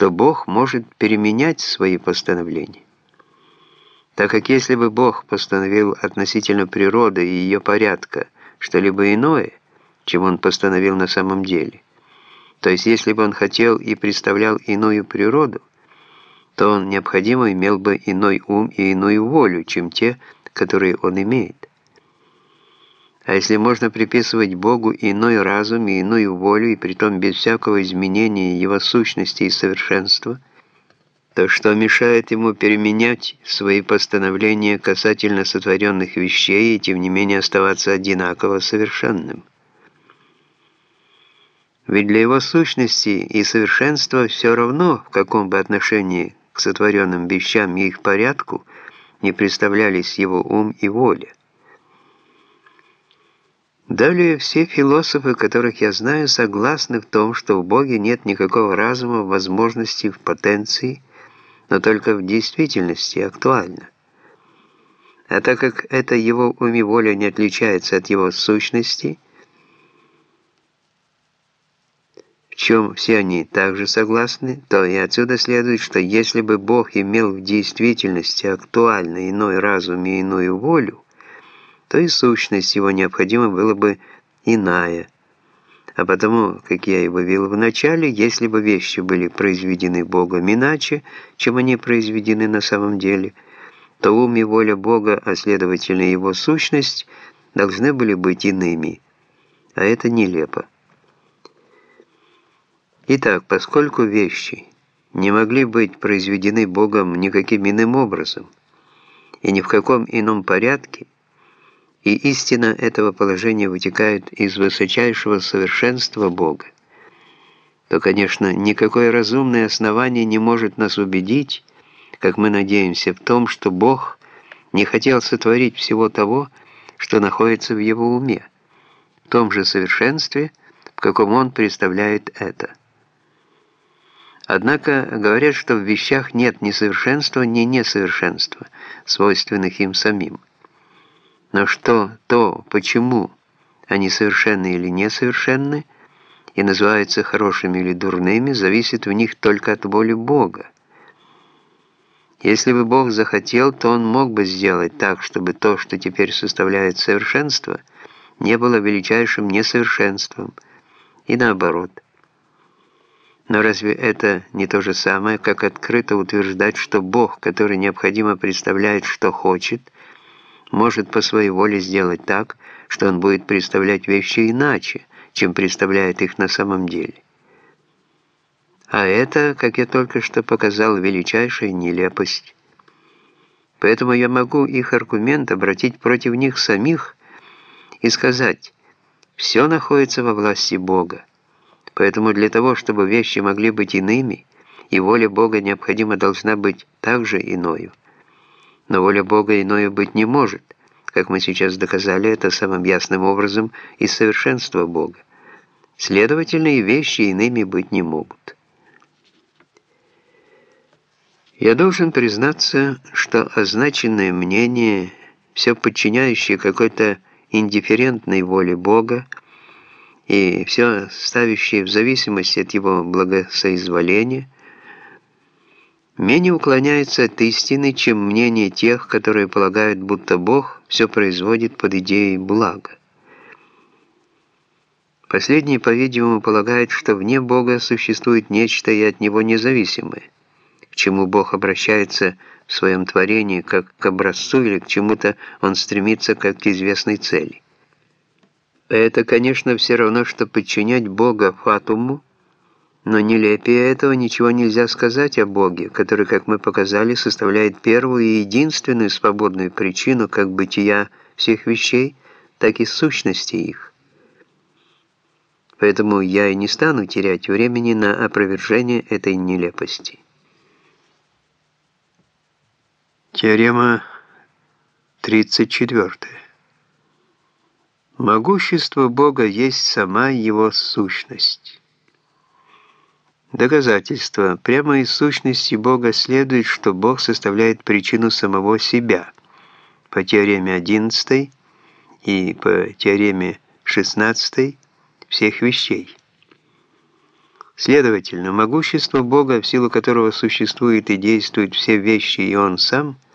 что Бог может переменять свои постановления. Так как если бы Бог постановил относительно природы и ее порядка что-либо иное, чем Он постановил на самом деле, то есть если бы Он хотел и представлял иную природу, то Он необходимо имел бы иной ум и иную волю, чем те, которые Он имеет. А если можно приписывать Богу иной разум и иную волю, и притом без всякого изменения Его сущности и совершенства, то что мешает Ему переменять свои постановления касательно сотворенных вещей и тем не менее оставаться одинаково совершенным? Ведь для Его сущности и совершенства все равно, в каком бы отношении к сотворенным вещам и их порядку не представлялись Его ум и воля. Далее все философы, которых я знаю, согласны в том, что в Боге нет никакого разума, возможности в потенции, но только в действительности актуально. А так как это его ум и воля не отличается от его сущности, в чем все они также согласны, то и отсюда следует, что если бы Бог имел в действительности актуально иной разум и иную волю, то и сущность его необходимо было бы иная. А потому, как я и вывел в начале, если бы вещи были произведены Богом иначе, чем они произведены на самом деле, то ум и воля Бога, а следовательно его сущность, должны были быть иными. А это нелепо. Итак, поскольку вещи не могли быть произведены Богом никаким иным образом и ни в каком ином порядке, и истина этого положения вытекает из высочайшего совершенства Бога, то, конечно, никакое разумное основание не может нас убедить, как мы надеемся, в том, что Бог не хотел сотворить всего того, что находится в его уме, в том же совершенстве, в каком он представляет это. Однако говорят, что в вещах нет ни совершенства, ни несовершенства, свойственных им самим. Но что, то, почему они совершенны или несовершенны, и называются хорошими или дурными, зависит в них только от воли Бога. Если бы Бог захотел, то Он мог бы сделать так, чтобы то, что теперь составляет совершенство, не было величайшим несовершенством, и наоборот. Но разве это не то же самое, как открыто утверждать, что Бог, который необходимо представляет, что хочет – может по своей воле сделать так, что он будет представлять вещи иначе, чем представляет их на самом деле. А это, как я только что показал, величайшая нелепость. Поэтому я могу их аргумент обратить против них самих и сказать, все находится во власти Бога. Поэтому для того, чтобы вещи могли быть иными, и воля Бога необходимо должна быть также иною. Но воля Бога иное быть не может. Как мы сейчас доказали это самым ясным образом из совершенства Бога. Следовательно, и вещи иными быть не могут. Я должен признаться, что означенное мнение, все подчиняющее какой-то индифферентной воле Бога и все ставящее в зависимости от Его благосоизволения – менее уклоняется от истины, чем мнение тех, которые полагают, будто Бог все производит под идеей блага. Последние, по-видимому, полагают, что вне Бога существует нечто и от Него независимое, к чему Бог обращается в своем творении как к образцу или к чему-то Он стремится как к известной цели. Это, конечно, все равно, что подчинять Бога фатуму, но нелепее этого ничего нельзя сказать о Боге, который, как мы показали, составляет первую и единственную свободную причину как бытия всех вещей, так и сущности их. Поэтому я и не стану терять времени на опровержение этой нелепости. Теорема 34. Могущество Бога есть сама Его сущность. Доказательство. Прямо из сущности Бога следует, что Бог составляет причину самого себя. По теореме 11 и по теореме 16 всех вещей. Следовательно, могущество Бога, в силу которого существуют и действуют все вещи и Он сам –